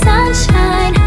sunshine.